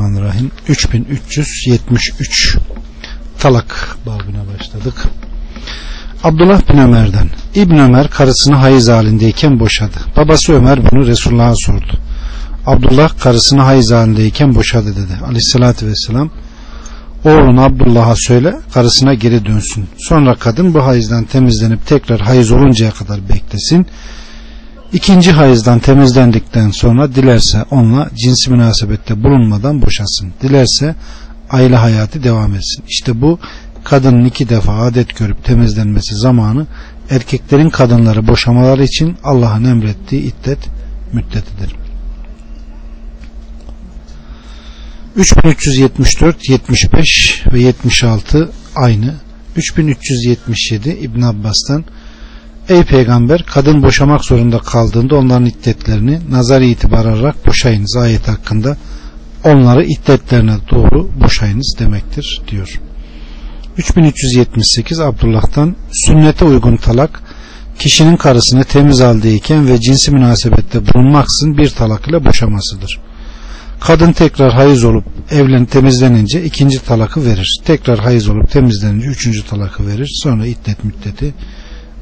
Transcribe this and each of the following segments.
Bismillahirrahmanirrahim. 3373 Talak babına başladık. Abdullah bin Ömer'den. İbn Ömer karısını hayız halindeyken boşadı. Babası Ömer bunu Resulullah'a sordu. Abdullah karısını hayız halindeyken boşadı dedi. Aleyhissalatü vesselam oğlun Abdullah'a söyle karısına geri dönsün. Sonra kadın bu hayızdan temizlenip tekrar hayız oluncaya kadar beklesin ikinci hayızdan temizlendikten sonra dilerse onunla cinsi münasebette bulunmadan boşasın. Dilerse aile hayatı devam etsin. İşte bu kadının iki defa adet görüp temizlenmesi zamanı erkeklerin kadınları boşamaları için Allah'ın emrettiği iddet müddetidir. 3374, 75 ve 76 aynı. 3377 İbn Abbas'tan Ey peygamber kadın boşamak zorunda kaldığında onların iddetlerini nazar itibar alarak boşayınız ayet hakkında onları iddetlerine doğru boşayınız demektir diyor. 3378 Abdullah'tan sünnete uygun talak kişinin karısını temiz haldeyken ve cinsi münasebette bulunmaksızın bir talak ile boşamasıdır. Kadın tekrar hayız olup evlen temizlenince ikinci talakı verir. Tekrar hayız olup temizlenince üçüncü talakı verir. Sonra iddet müddeti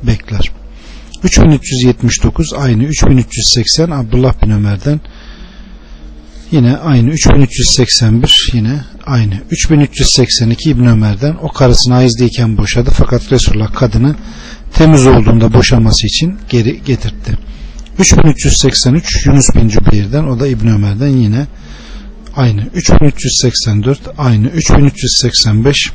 bekler. 3379 aynı 3380 Abdullah bin Ömer'den yine aynı 3381 yine aynı. 3382 İbn Ömer'den o karısını haizdeyken boşadı. Fakat Resulullah kadını temiz olduğunda boşaması için geri getirtti. 3383 Yunus bin Cübeyr'den o da İbn Ömer'den yine aynı. 3384 aynı. 3385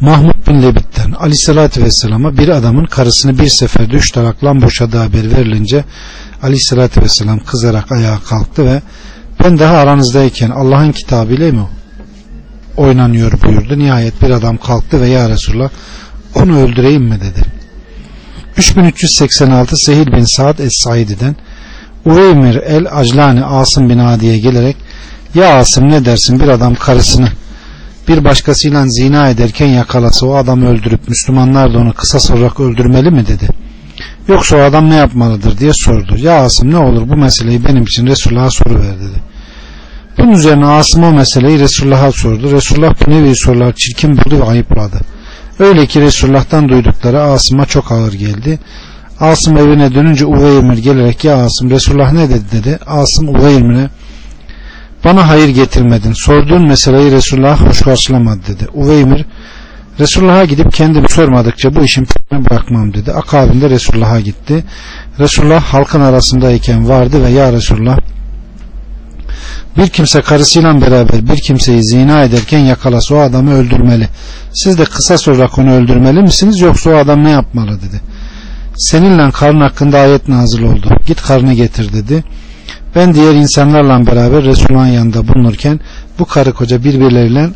Mahmud bin Lebit'ten aleyhissalatü vesselama bir adamın karısını bir seferde üç talaklan boşadığı haber verilince aleyhissalatü vesselam kızarak ayağa kalktı ve ben daha aranızdayken Allah'ın kitabıyla mı oynanıyor buyurdu. Nihayet bir adam kalktı ve ya Resulallah onu öldüreyim mi dedi. 3386 Sehil bin Saad Es-Saidi'den Ureymir el-Aclani Asım bin Adi'ye gelerek ya Asım ne dersin bir adam karısını bir başkasıyla zina ederken yakalasa o adamı öldürüp Müslümanlar da onu kısas olarak öldürmeli mi dedi. Yoksa o adam ne yapmalıdır diye sordu. Ya Asım ne olur bu meseleyi benim için Resulullah'a soruver dedi. Bunun üzerine Asım o meseleyi Resulullah'a sordu. Resulullah bu nevi sorular çirkin buldu ve ayıpladı. Öyle ki Resulullah'tan duydukları Asım'a çok ağır geldi. Asım evine dönünce Uveymir gelerek ya Asım Resulullah ne dedi dedi. Asım Uveymir'e bana hayır getirmedin. Sorduğun meseleyi Resulullah hoş karşılamadı dedi. Uveymir Resulullah'a gidip kendim sormadıkça bu işin peşine bırakmam dedi. Akabinde Resulullah'a gitti. Resulullah halkın arasındayken vardı ve ya Resulullah bir kimse karısıyla beraber bir kimseyi zina ederken yakalasa o adamı öldürmeli. Siz de kısa olarak onu öldürmeli misiniz yoksa o adam ne yapmalı dedi. Seninle karın hakkında ayet nazil oldu. Git karını getir dedi. Ben diğer insanlarla beraber Resulullah'ın yanında bulunurken bu karı koca birbirleriyle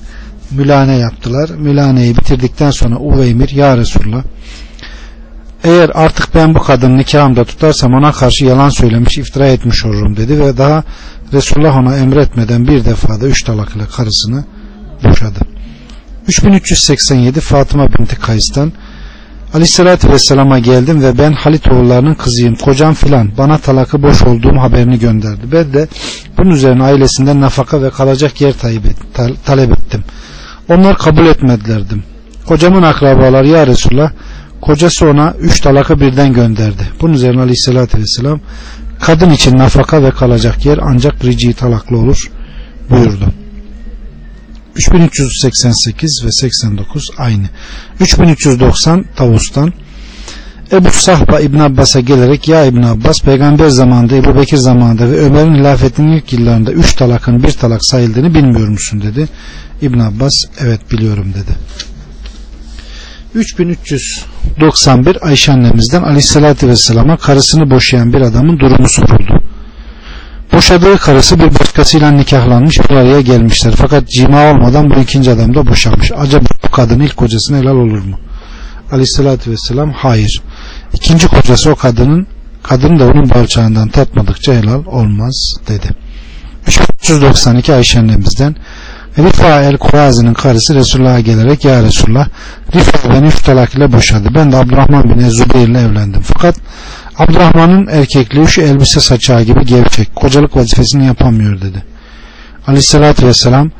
mülane yaptılar. Mülaneyi bitirdikten sonra Uveymir ya Resulullah eğer artık ben bu kadını nikahımda tutarsam ona karşı yalan söylemiş iftira etmiş olurum dedi ve daha Resulullah ona emretmeden bir defada üç talak ile karısını boşadı. 3387 Fatıma binti Kays'tan Aleyhissalatü Vesselam'a geldim ve ben Halit oğullarının kızıyım, kocam filan bana talakı boş olduğum haberini gönderdi. Ben de bunun üzerine ailesinden nafaka ve kalacak yer talep ettim. Onlar kabul etmedilerdim. Kocamın akrabaları ya Resulallah kocası ona üç talakı birden gönderdi. Bunun üzerine Aleyhisselatü Vesselam kadın için nafaka ve kalacak yer ancak rici talaklı olur buyurdu. 3388 ve 89 aynı. 3390 Tavus'tan. Ebu Sahba İbn Abbas'a gelerek ya İbn Abbas peygamber zamanında Ebu Bekir zamanında ve Ömer'in hilafetinin ilk yıllarında 3 talakın bir talak sayıldığını bilmiyor musun dedi. İbn Abbas evet biliyorum dedi. 3391 Ayşe annemizden aleyhissalatü vesselama karısını boşayan bir adamın durumu soruldu. Boşadığı karısı bir başkasıyla nikahlanmış bir araya gelmişler. Fakat cima olmadan bu ikinci adam da boşanmış. Acaba bu kadın ilk kocasına helal olur mu? Aleyhissalatü vesselam hayır. İkinci kocası o kadının kadın da onun balçağından tatmadıkça helal olmaz dedi. 392 Ayşe annemizden Rifa el Kuvazi'nin karısı Resulullah'a gelerek Ya Resulullah Rifa beni üç talak ile boşadı. Ben de Abdurrahman bin Zübeyir ile evlendim. Fakat Abdurrahman'ın erkekliği şu elbise saçağı gibi gevşek, kocalık vazifesini yapamıyor dedi. Aleyhissalatü vesselam,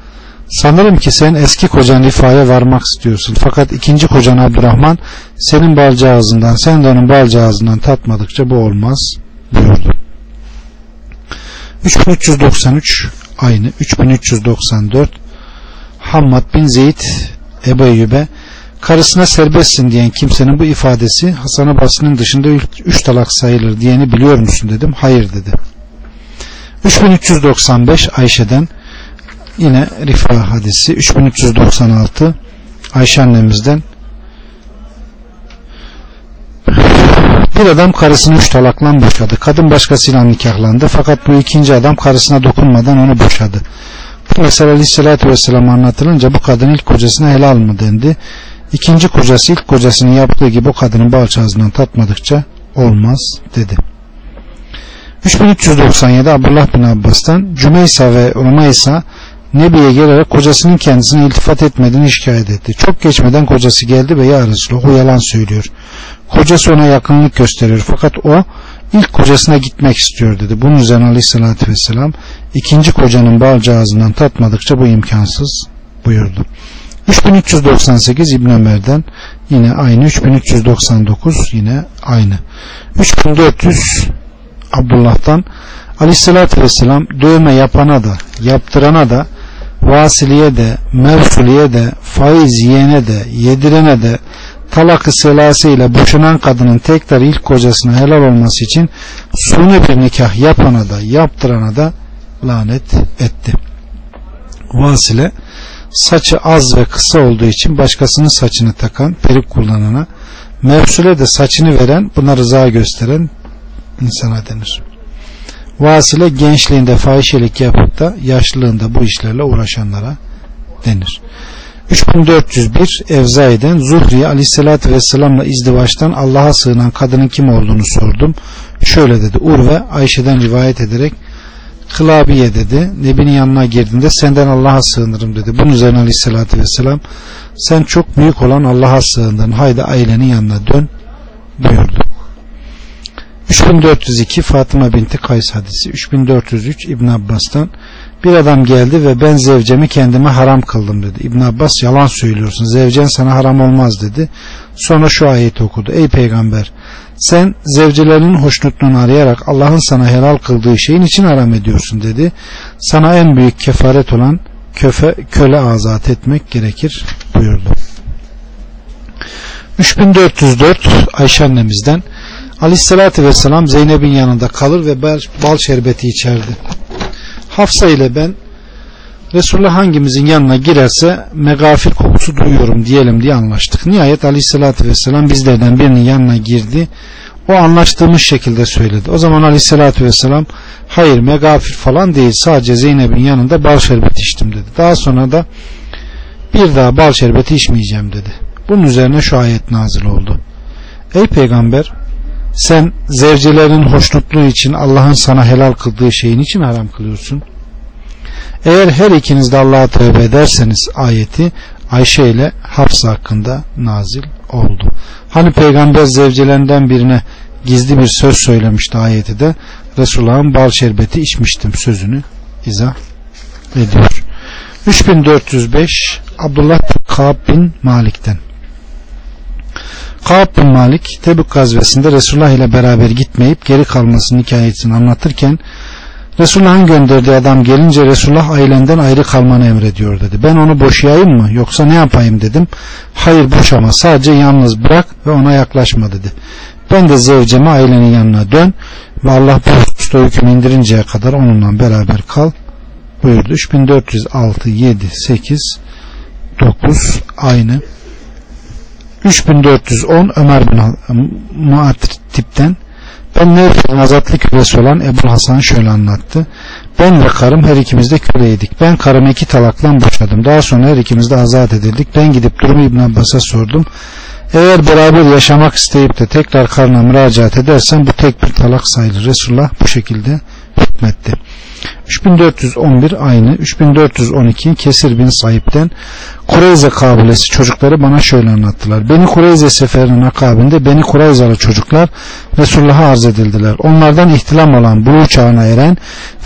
sanırım ki sen eski kocan rifaya varmak istiyorsun. Fakat ikinci kocan Abdurrahman senin balcağızından, sen de onun balcağızından tatmadıkça bu olmaz buyurdu. 3393 aynı 3394 Hammad bin Zeyd Ebu Eyyub'e Karısına serbestsin diyen kimsenin bu ifadesi Hasan Abbas'ın dışında üç talak sayılır diyeni biliyor musun dedim. Hayır dedi. 3395 Ayşe'den yine Rifa hadisi 3396 Ayşe annemizden Bir adam karısını üç talakla boşadı. Kadın başkasıyla nikahlandı. Fakat bu ikinci adam karısına dokunmadan onu boşadı. Bu mesele aleyhissalatü vesselam anlatılınca bu kadın ilk kocasına helal mı dendi? İkinci kocası ilk kocasının yaptığı gibi o kadının balçağızından tatmadıkça olmaz dedi. 3397 Abdullah bin Abbas'tan Cümeysa ve Umaysa Nebi'ye gelerek kocasının kendisine iltifat etmediğini şikayet etti. Çok geçmeden kocası geldi ve ya Resulallah o yalan söylüyor. Kocası ona yakınlık gösteriyor fakat o ilk kocasına gitmek istiyor dedi. Bunun üzerine aleyhissalatü vesselam ikinci kocanın balcağızından tatmadıkça bu imkansız buyurdu. 3398 İbn Ömer'den yine aynı 3399 yine aynı 3400 Abdullah'tan Aleyhisselatü Vesselam dövme yapana da yaptırana da vasiliye de mevsuliye de faiz yiyene de yedirene de talakı selası ile boşanan kadının tekrar ilk kocasına helal olması için suni bir nikah yapana da yaptırana da lanet etti. Vasile saçı az ve kısa olduğu için başkasının saçını takan, perik kullanana, mevsule de saçını veren, buna rıza gösteren insana denir. Vasile gençliğinde fahişelik yapıp da yaşlılığında bu işlerle uğraşanlara denir. 3401 evza eden Zuhri'ye aleyhissalatü vesselamla izdivaçtan Allah'a sığınan kadının kim olduğunu sordum. Şöyle dedi Urve Ayşe'den rivayet ederek Hılabiye dedi. Nebinin yanına girdiğinde senden Allah'a sığınırım dedi. Bunun üzerine aleyhissalatü vesselam sen çok büyük olan Allah'a sığındın. Haydi ailenin yanına dön buyurdu. 3402 Fatıma binti Kays hadisi 3403 İbn Abbas'tan bir adam geldi ve ben zevcemi kendime haram kıldım dedi. İbn Abbas yalan söylüyorsun. Zevcen sana haram olmaz dedi. Sonra şu ayeti okudu. Ey peygamber sen zevcelerinin hoşnutluğunu arayarak Allah'ın sana helal kıldığı şeyin için haram ediyorsun dedi. Sana en büyük kefaret olan köfe, köle azat etmek gerekir buyurdu. 3404 Ayşe annemizden Aleyhisselatü Vesselam Zeynep'in yanında kalır ve bal şerbeti içerdi. Hafsa ile ben Resulullah hangimizin yanına girerse megafir kokusu duyuyorum diyelim diye anlaştık. Nihayet aleyhissalatü vesselam bizlerden birinin yanına girdi. O anlaştığımız şekilde söyledi. O zaman aleyhissalatü vesselam hayır megafir falan değil sadece Zeynep'in yanında bal şerbeti içtim dedi. Daha sonra da bir daha bal şerbeti içmeyeceğim dedi. Bunun üzerine şu ayet nazil oldu. Ey peygamber sen zevcelerinin hoşnutluğu için Allah'ın sana helal kıldığı şeyin için haram kılıyorsun? Eğer her ikiniz de Allah'a tövbe ederseniz ayeti Ayşe ile Hafsa hakkında nazil oldu. Hani peygamber zevcelerinden birine gizli bir söz söylemişti ayeti de Resulullah'ın bal şerbeti içmiştim sözünü izah ediyor. 3405 Abdullah Kaab bin Malik'ten Kab bin Malik Tebük gazvesinde Resulullah ile beraber gitmeyip geri kalmasının hikayesini anlatırken Resulullah'ın gönderdiği adam gelince Resulullah ailenden ayrı kalmanı emrediyor dedi. Ben onu boşayayım mı yoksa ne yapayım dedim. Hayır boşama sadece yalnız bırak ve ona yaklaşma dedi. Ben de zevceme ailenin yanına dön ve Allah bu hususta hüküm indirinceye kadar onunla beraber kal buyurdu. 3406, 7, 8, 9 aynı 3410 Ömer bin Muatrip'ten ben Nevfil'in azatlı kölesi olan Ebu Hasan şöyle anlattı. Ben ve karım her ikimiz de köleydik. Ben karımı iki talakla boşadım. Daha sonra her ikimiz de azat edildik. Ben gidip durumu İbn Abbas'a sordum. Eğer beraber yaşamak isteyip de tekrar karına müracaat edersen bu tek bir talak sayılır. Resulullah bu şekilde hükmetti. 3411 aynı 3412 Kesir bin sahipten Kureyze kabilesi çocukları bana şöyle anlattılar. Beni Kureyze seferinin akabinde Beni Kureyzalı çocuklar Resulullah'a arz edildiler. Onlardan ihtilam olan buluğ çağına eren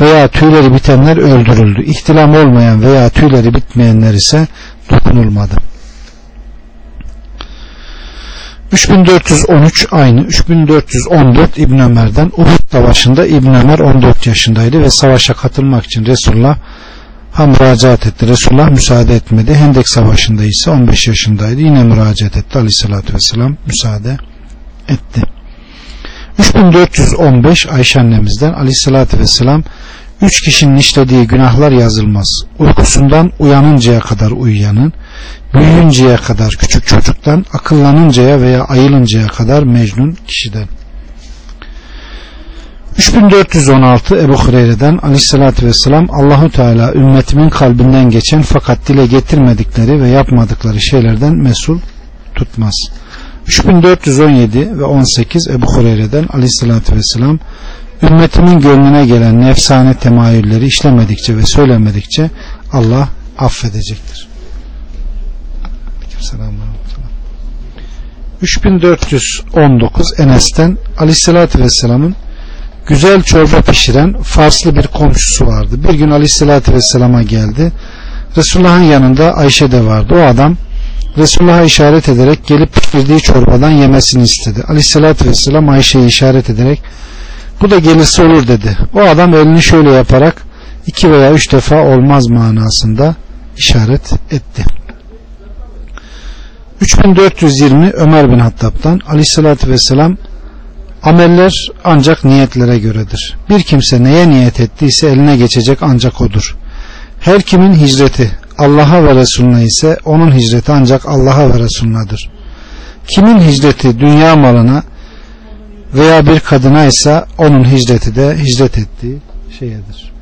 veya tüyleri bitenler öldürüldü. İhtilam olmayan veya tüyleri bitmeyenler ise dokunulmadı. 3413 aynı 3414 İbn Ömer'den Uhud savaşında İbn Ömer 14 yaşındaydı ve savaşa katılmak için Resulullah ha müracaat etti. Resulullah müsaade etmedi. Hendek savaşında ise 15 yaşındaydı. Yine müracaat etti. Aleyhissalatü vesselam müsaade etti. 3415 Ayşe annemizden Aleyhissalatü vesselam Üç kişinin işlediği günahlar yazılmaz. Uykusundan uyanıncaya kadar uyuyanın, büyüyünceye kadar küçük çocuktan, akıllanıncaya veya ayılıncaya kadar mecnun kişiden. 3416 Ebu Hureyre'den aleyhissalatü vesselam Allahu Teala ümmetimin kalbinden geçen fakat dile getirmedikleri ve yapmadıkları şeylerden mesul tutmaz. 3417 ve 18 Ebu Hureyre'den aleyhissalatü vesselam ümmetimin gönlüne gelen nefsane temayülleri işlemedikçe ve söylemedikçe Allah affedecektir. 3419 Enes'ten aleyhissalatü vesselamın güzel çorba pişiren Farslı bir komşusu vardı. Bir gün aleyhissalatü vesselama geldi. Resulullah'ın yanında Ayşe de vardı. O adam Resulullah'a işaret ederek gelip pişirdiği çorbadan yemesini istedi. Aleyhissalatü vesselam Ayşe'ye işaret ederek bu da gelirse olur dedi. O adam elini şöyle yaparak iki veya üç defa olmaz manasında işaret etti. 3420 Ömer bin Hattab'dan aleyhissalatü vesselam Ameller ancak niyetlere göredir. Bir kimse neye niyet ettiyse eline geçecek ancak odur. Her kimin hicreti Allah'a ve Resulüne ise onun hicreti ancak Allah'a ve Resulüne'dir. Kimin hicreti dünya malına veya bir kadına ise onun hicreti de hicret ettiği şeyedir.